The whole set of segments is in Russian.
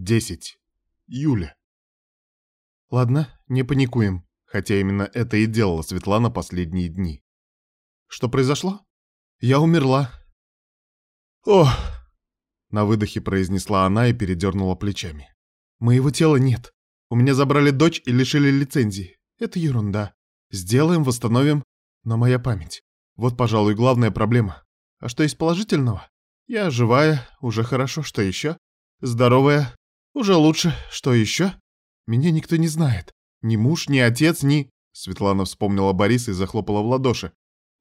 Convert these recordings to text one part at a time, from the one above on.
10. Юля. Ладно, не паникуем, хотя именно это и делала Светлана последние дни. Что произошло? Я умерла. Ох! На выдохе произнесла она и передернула плечами. Моего тела нет. У меня забрали дочь и лишили лицензии. Это ерунда. Сделаем, восстановим. Но моя память. Вот, пожалуй, главная проблема. А что есть положительного? Я живая, уже хорошо. Что еще? Здоровая, уже лучше. Что еще? Меня никто не знает. Ни муж, ни отец, ни... Светлана вспомнила Бориса и захлопала в ладоши.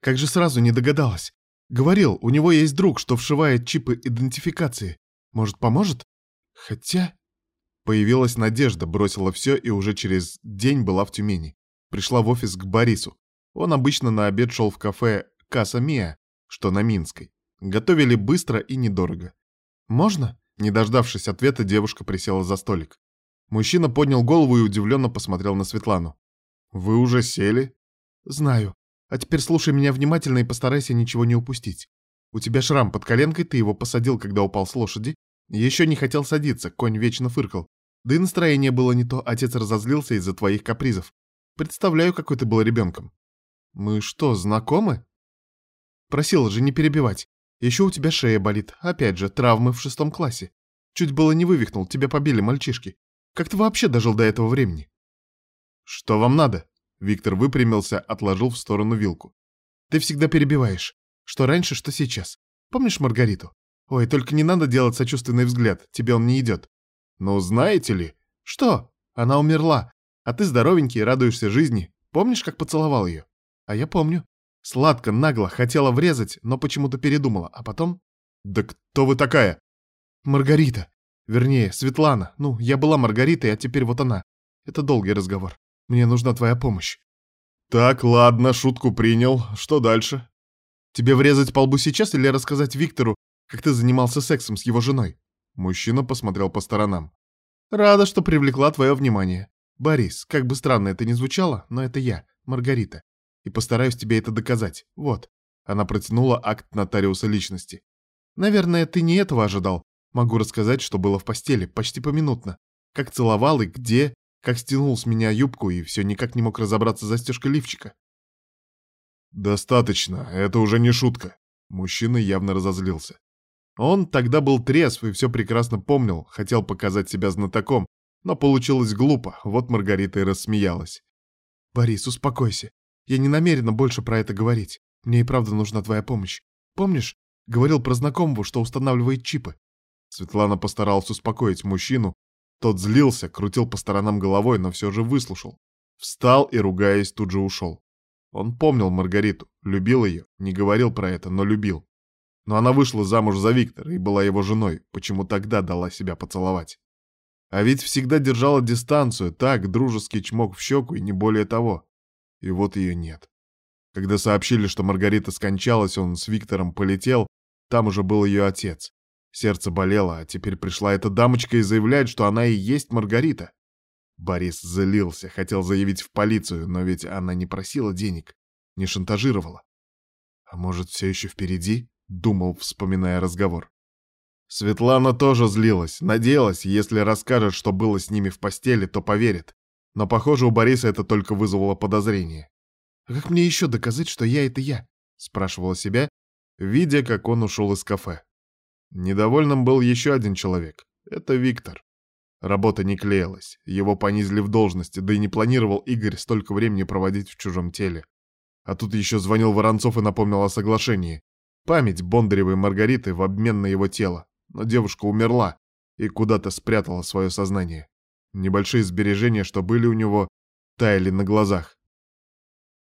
Как же сразу не догадалась. Говорил, у него есть друг, что вшивает чипы идентификации. Может, поможет? Хотя... Появилась надежда, бросила все и уже через день была в Тюмени. Пришла в офис к Борису. Он обычно на обед шел в кафе «Каса Мия», что на Минской. Готовили быстро и недорого. «Можно?» Не дождавшись ответа, девушка присела за столик. Мужчина поднял голову и удивленно посмотрел на Светлану. «Вы уже сели?» «Знаю. А теперь слушай меня внимательно и постарайся ничего не упустить. У тебя шрам под коленкой, ты его посадил, когда упал с лошади. Еще не хотел садиться, конь вечно фыркал. Да и настроение было не то, отец разозлился из-за твоих капризов. Представляю, какой ты был ребенком. Мы что, знакомы? Просила же не перебивать. Еще у тебя шея болит. Опять же, травмы в шестом классе. Чуть было не вывихнул, тебя побили мальчишки. Как ты вообще дожил до этого времени? Что вам надо? Виктор выпрямился, отложил в сторону вилку. Ты всегда перебиваешь. Что раньше, что сейчас. Помнишь Маргариту? Ой, только не надо делать сочувственный взгляд, тебе он не идет. Ну, знаете ли? Что? Она умерла. А ты здоровенький, радуешься жизни. Помнишь, как поцеловал ее? А я помню. Сладко, нагло, хотела врезать, но почему-то передумала. А потом... Да кто вы такая? Маргарита. Вернее, Светлана. Ну, я была Маргаритой, а теперь вот она. Это долгий разговор. Мне нужна твоя помощь. Так, ладно, шутку принял. Что дальше? Тебе врезать по лбу сейчас или рассказать Виктору, как ты занимался сексом с его женой? Мужчина посмотрел по сторонам. Рада, что привлекла твое внимание. Борис, как бы странно это ни звучало, но это я, Маргарита и постараюсь тебе это доказать. Вот». Она протянула акт нотариуса личности. «Наверное, ты не этого ожидал. Могу рассказать, что было в постели, почти поминутно. Как целовал и где, как стянул с меня юбку и все никак не мог разобраться застежкой лифчика». «Достаточно, это уже не шутка». Мужчина явно разозлился. Он тогда был трезв и все прекрасно помнил, хотел показать себя знатоком, но получилось глупо, вот Маргарита и рассмеялась. «Борис, успокойся. Я не намерена больше про это говорить. Мне и правда нужна твоя помощь. Помнишь, говорил про знакомого, что устанавливает чипы?» Светлана постаралась успокоить мужчину. Тот злился, крутил по сторонам головой, но все же выслушал. Встал и, ругаясь, тут же ушел. Он помнил Маргариту, любил ее, не говорил про это, но любил. Но она вышла замуж за Виктора и была его женой, почему тогда дала себя поцеловать. А ведь всегда держала дистанцию, так, дружеский чмок в щеку и не более того. И вот ее нет. Когда сообщили, что Маргарита скончалась, он с Виктором полетел, там уже был ее отец. Сердце болело, а теперь пришла эта дамочка и заявляет, что она и есть Маргарита. Борис злился, хотел заявить в полицию, но ведь она не просила денег, не шантажировала. А может, все еще впереди? Думал, вспоминая разговор. Светлана тоже злилась, надеялась, если расскажет, что было с ними в постели, то поверит. Но, похоже, у Бориса это только вызвало подозрение. «А как мне еще доказать, что я — это я?» — спрашивала себя, видя, как он ушел из кафе. Недовольным был еще один человек. Это Виктор. Работа не клеилась, его понизили в должности, да и не планировал Игорь столько времени проводить в чужом теле. А тут еще звонил Воронцов и напомнил о соглашении. Память Бондаревой Маргариты в обмен на его тело. Но девушка умерла и куда-то спрятала свое сознание. Небольшие сбережения, что были у него, таяли на глазах.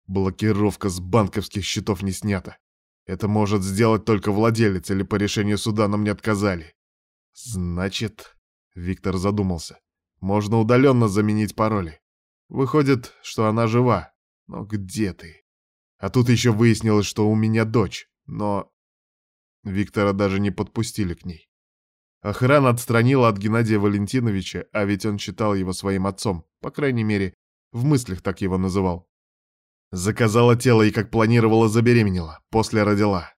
Блокировка с банковских счетов не снята. Это может сделать только владелец или по решению суда, но мне отказали. Значит, Виктор задумался. Можно удаленно заменить пароли. Выходит, что она жива. Но где ты? А тут еще выяснилось, что у меня дочь. Но Виктора даже не подпустили к ней. Охрана отстранила от Геннадия Валентиновича, а ведь он считал его своим отцом, по крайней мере, в мыслях так его называл. Заказала тело и, как планировала, забеременела, после родила.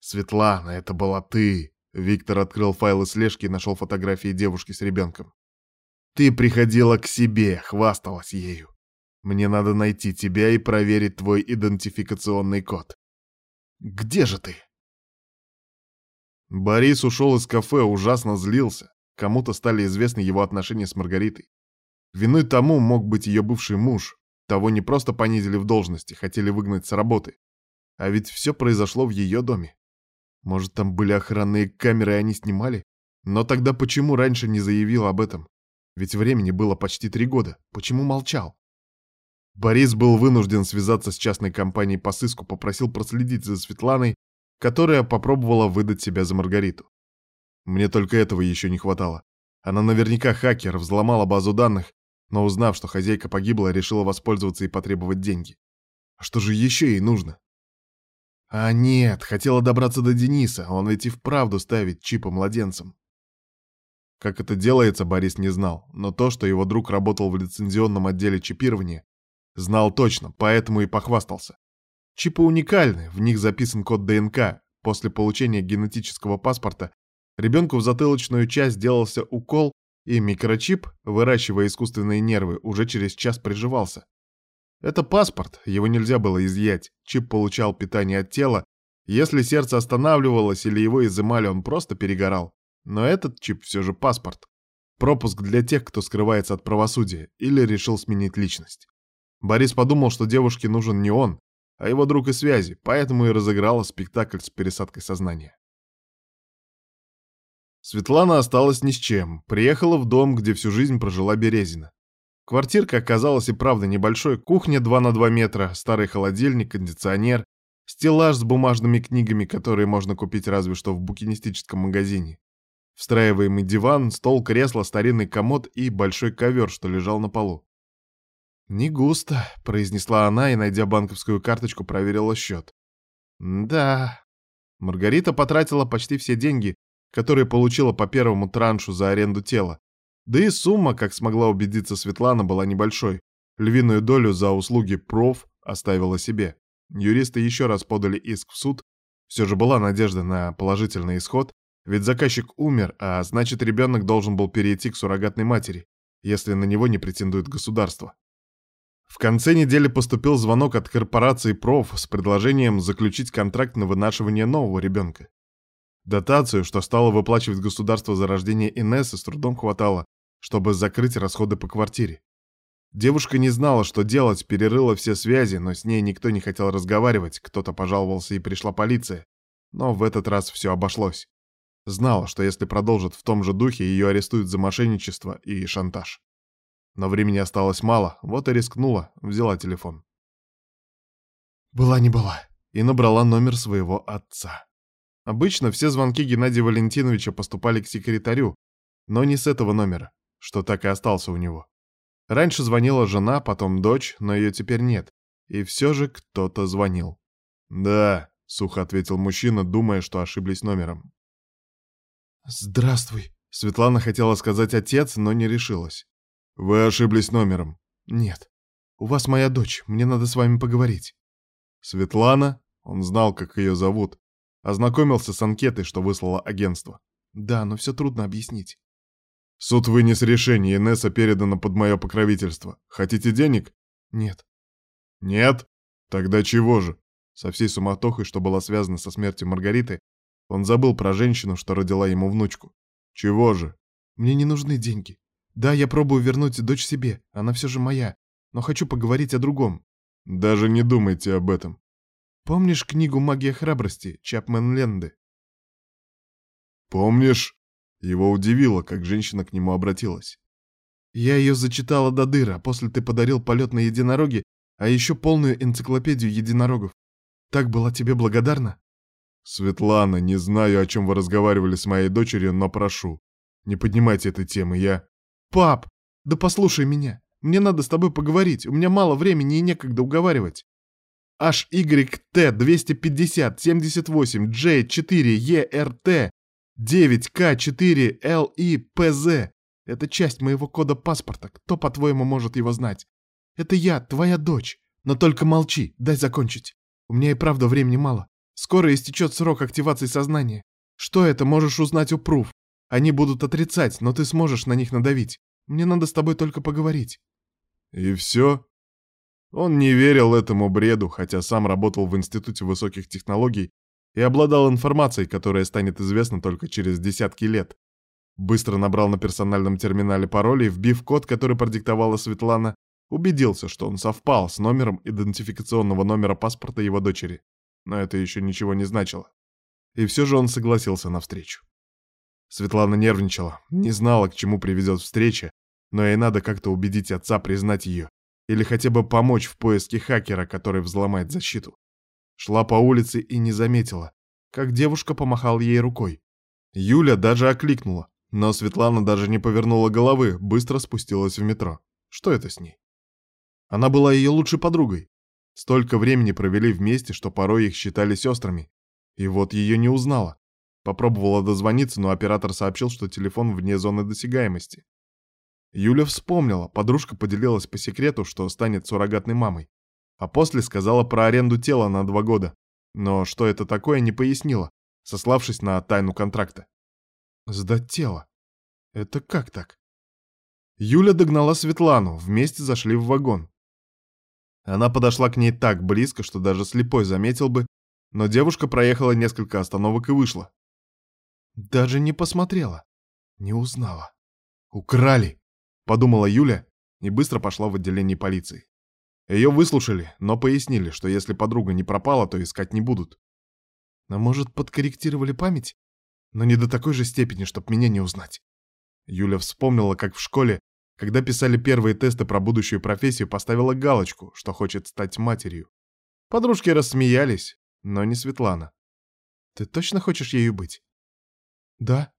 Светлана, это была ты. Виктор открыл файлы слежки и нашел фотографии девушки с ребенком. Ты приходила к себе, хвасталась ею. Мне надо найти тебя и проверить твой идентификационный код. Где же ты? Борис ушел из кафе, ужасно злился. Кому-то стали известны его отношения с Маргаритой. Виной тому мог быть ее бывший муж. Того не просто понизили в должности, хотели выгнать с работы. А ведь все произошло в ее доме. Может, там были охранные камеры, и они снимали? Но тогда почему раньше не заявил об этом? Ведь времени было почти три года. Почему молчал? Борис был вынужден связаться с частной компанией по сыску, попросил проследить за Светланой, которая попробовала выдать себя за Маргариту. Мне только этого еще не хватало. Она наверняка хакер, взломала базу данных, но узнав, что хозяйка погибла, решила воспользоваться и потребовать деньги. А что же еще ей нужно? А нет, хотела добраться до Дениса, он ведь и вправду ставит чипы младенцам. Как это делается, Борис не знал, но то, что его друг работал в лицензионном отделе чипирования, знал точно, поэтому и похвастался. Чипы уникальны, в них записан код ДНК. После получения генетического паспорта ребенку в затылочную часть делался укол, и микрочип, выращивая искусственные нервы, уже через час приживался. Это паспорт, его нельзя было изъять. Чип получал питание от тела. Если сердце останавливалось или его изымали, он просто перегорал. Но этот чип все же паспорт. Пропуск для тех, кто скрывается от правосудия или решил сменить личность. Борис подумал, что девушке нужен не он, а его друг и связи, поэтому и разыграла спектакль с пересадкой сознания. Светлана осталась ни с чем, приехала в дом, где всю жизнь прожила Березина. Квартирка оказалась и правда небольшой, кухня 2 на 2 метра, старый холодильник, кондиционер, стеллаж с бумажными книгами, которые можно купить разве что в букинистическом магазине. Встраиваемый диван, стол, кресло, старинный комод и большой ковер, что лежал на полу. «Не густо», — произнесла она и, найдя банковскую карточку, проверила счет. «Да». Маргарита потратила почти все деньги, которые получила по первому траншу за аренду тела. Да и сумма, как смогла убедиться Светлана, была небольшой. Львиную долю за услуги проф оставила себе. Юристы еще раз подали иск в суд. Все же была надежда на положительный исход, ведь заказчик умер, а значит ребенок должен был перейти к суррогатной матери, если на него не претендует государство. В конце недели поступил звонок от корпорации «Проф» с предложением заключить контракт на вынашивание нового ребенка. Дотацию, что стало выплачивать государство за рождение Инессы, с трудом хватало, чтобы закрыть расходы по квартире. Девушка не знала, что делать, перерыла все связи, но с ней никто не хотел разговаривать, кто-то пожаловался и пришла полиция. Но в этот раз все обошлось. Знала, что если продолжит в том же духе, ее арестуют за мошенничество и шантаж. Но времени осталось мало, вот и рискнула, взяла телефон. Была не была. И набрала номер своего отца. Обычно все звонки Геннадия Валентиновича поступали к секретарю, но не с этого номера, что так и остался у него. Раньше звонила жена, потом дочь, но ее теперь нет. И все же кто-то звонил. «Да», — сухо ответил мужчина, думая, что ошиблись номером. «Здравствуй», — Светлана хотела сказать отец, но не решилась. «Вы ошиблись номером». «Нет. У вас моя дочь, мне надо с вами поговорить». «Светлана?» Он знал, как ее зовут. Ознакомился с анкетой, что выслало агентство. «Да, но все трудно объяснить». «Суд вынес решение, Инесса передана под мое покровительство. Хотите денег?» «Нет». «Нет? Тогда чего же?» Со всей суматохой, что была связана со смертью Маргариты, он забыл про женщину, что родила ему внучку. «Чего же?» «Мне не нужны деньги. Да, я пробую вернуть дочь себе, она все же моя, но хочу поговорить о другом. Даже не думайте об этом. Помнишь книгу «Магия храбрости» Чапмен Ленды? Помнишь? Его удивило, как женщина к нему обратилась. Я ее зачитала до дыра, после ты подарил полет на единороге, а еще полную энциклопедию единорогов. Так была тебе благодарна? Светлана, не знаю, о чем вы разговаривали с моей дочерью, но прошу, не поднимайте этой темы, я... «Пап, да послушай меня. Мне надо с тобой поговорить. У меня мало времени и некогда уговаривать. HYT 250 78 J4 ERT 9K4 LIPZ. Это часть моего кода паспорта. Кто, по-твоему, может его знать? Это я, твоя дочь. Но только молчи, дай закончить. У меня и правда времени мало. Скоро истечет срок активации сознания. Что это, можешь узнать у пруф. Они будут отрицать, но ты сможешь на них надавить. Мне надо с тобой только поговорить». «И все?» Он не верил этому бреду, хотя сам работал в Институте высоких технологий и обладал информацией, которая станет известна только через десятки лет. Быстро набрал на персональном терминале пароль и, вбив код, который продиктовала Светлана, убедился, что он совпал с номером идентификационного номера паспорта его дочери. Но это еще ничего не значило. И все же он согласился на встречу. Светлана нервничала, не знала, к чему приведет встреча, но ей надо как-то убедить отца признать ее или хотя бы помочь в поиске хакера, который взломает защиту. Шла по улице и не заметила, как девушка помахал ей рукой. Юля даже окликнула, но Светлана даже не повернула головы, быстро спустилась в метро. Что это с ней? Она была ее лучшей подругой. Столько времени провели вместе, что порой их считали сестрами. И вот ее не узнала. Попробовала дозвониться, но оператор сообщил, что телефон вне зоны досягаемости. Юля вспомнила, подружка поделилась по секрету, что станет суррогатной мамой. А после сказала про аренду тела на два года. Но что это такое, не пояснила, сославшись на тайну контракта. Сдать тело? Это как так? Юля догнала Светлану, вместе зашли в вагон. Она подошла к ней так близко, что даже слепой заметил бы, но девушка проехала несколько остановок и вышла. Даже не посмотрела, не узнала. Украли! Подумала Юля и быстро пошла в отделение полиции. Ее выслушали, но пояснили, что если подруга не пропала, то искать не будут. А может, подкорректировали память? Но не до такой же степени, чтоб меня не узнать. Юля вспомнила, как в школе, когда писали первые тесты про будущую профессию, поставила галочку, что хочет стать матерью. Подружки рассмеялись, но не Светлана. Ты точно хочешь ею быть? Да.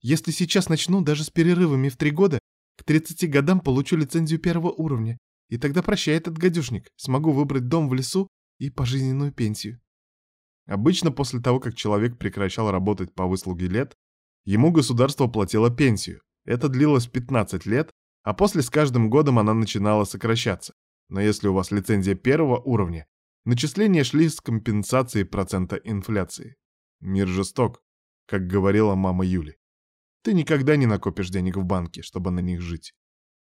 Если сейчас начну, даже с перерывами в три года, к 30 годам получу лицензию первого уровня, и тогда прощай этот гадюшник, смогу выбрать дом в лесу и пожизненную пенсию. Обычно после того, как человек прекращал работать по выслуге лет, ему государство платило пенсию. Это длилось 15 лет, а после с каждым годом она начинала сокращаться. Но если у вас лицензия первого уровня, начисления шли с компенсацией процента инфляции. Мир жесток, как говорила мама Юли. Ты никогда не накопишь денег в банке, чтобы на них жить.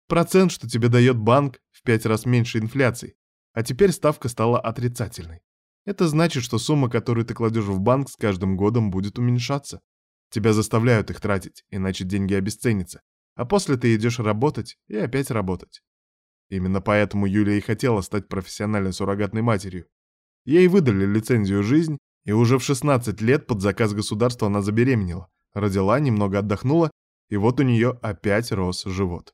Процент, что тебе дает банк, в пять раз меньше инфляции, а теперь ставка стала отрицательной. Это значит, что сумма, которую ты кладешь в банк, с каждым годом будет уменьшаться. Тебя заставляют их тратить, иначе деньги обесценятся. А после ты идешь работать и опять работать. Именно поэтому Юлия и хотела стать профессиональной суррогатной матерью. Ей выдали лицензию «Жизнь», и уже в 16 лет под заказ государства она забеременела, родила, немного отдохнула, и вот у нее опять рос живот.